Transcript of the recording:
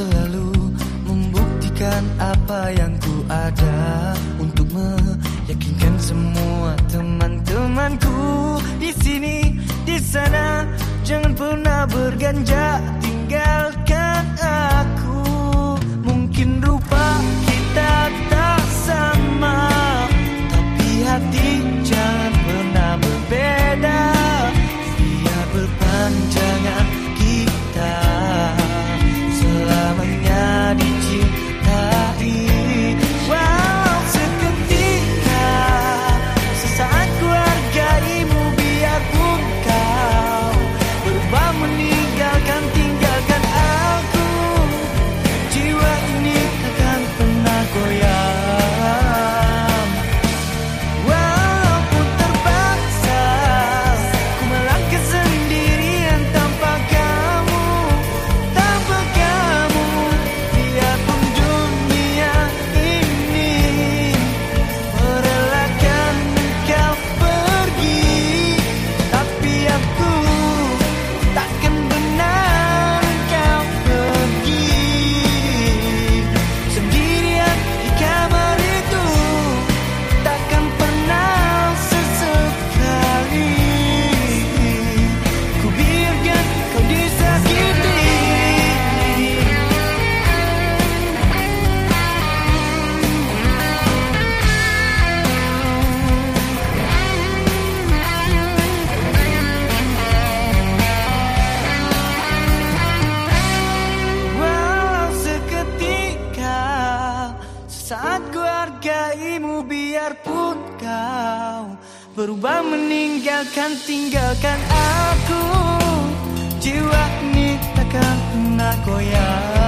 selalu membuktikan apa yang ku ada untuk meyakinkan semua teman-temanku di sini, di sana. Jangan pernah berganjak. Saat ku hargaimu biarpun kau Berubah meninggalkan tinggalkan aku Jiwa ini takkan pernah koyak.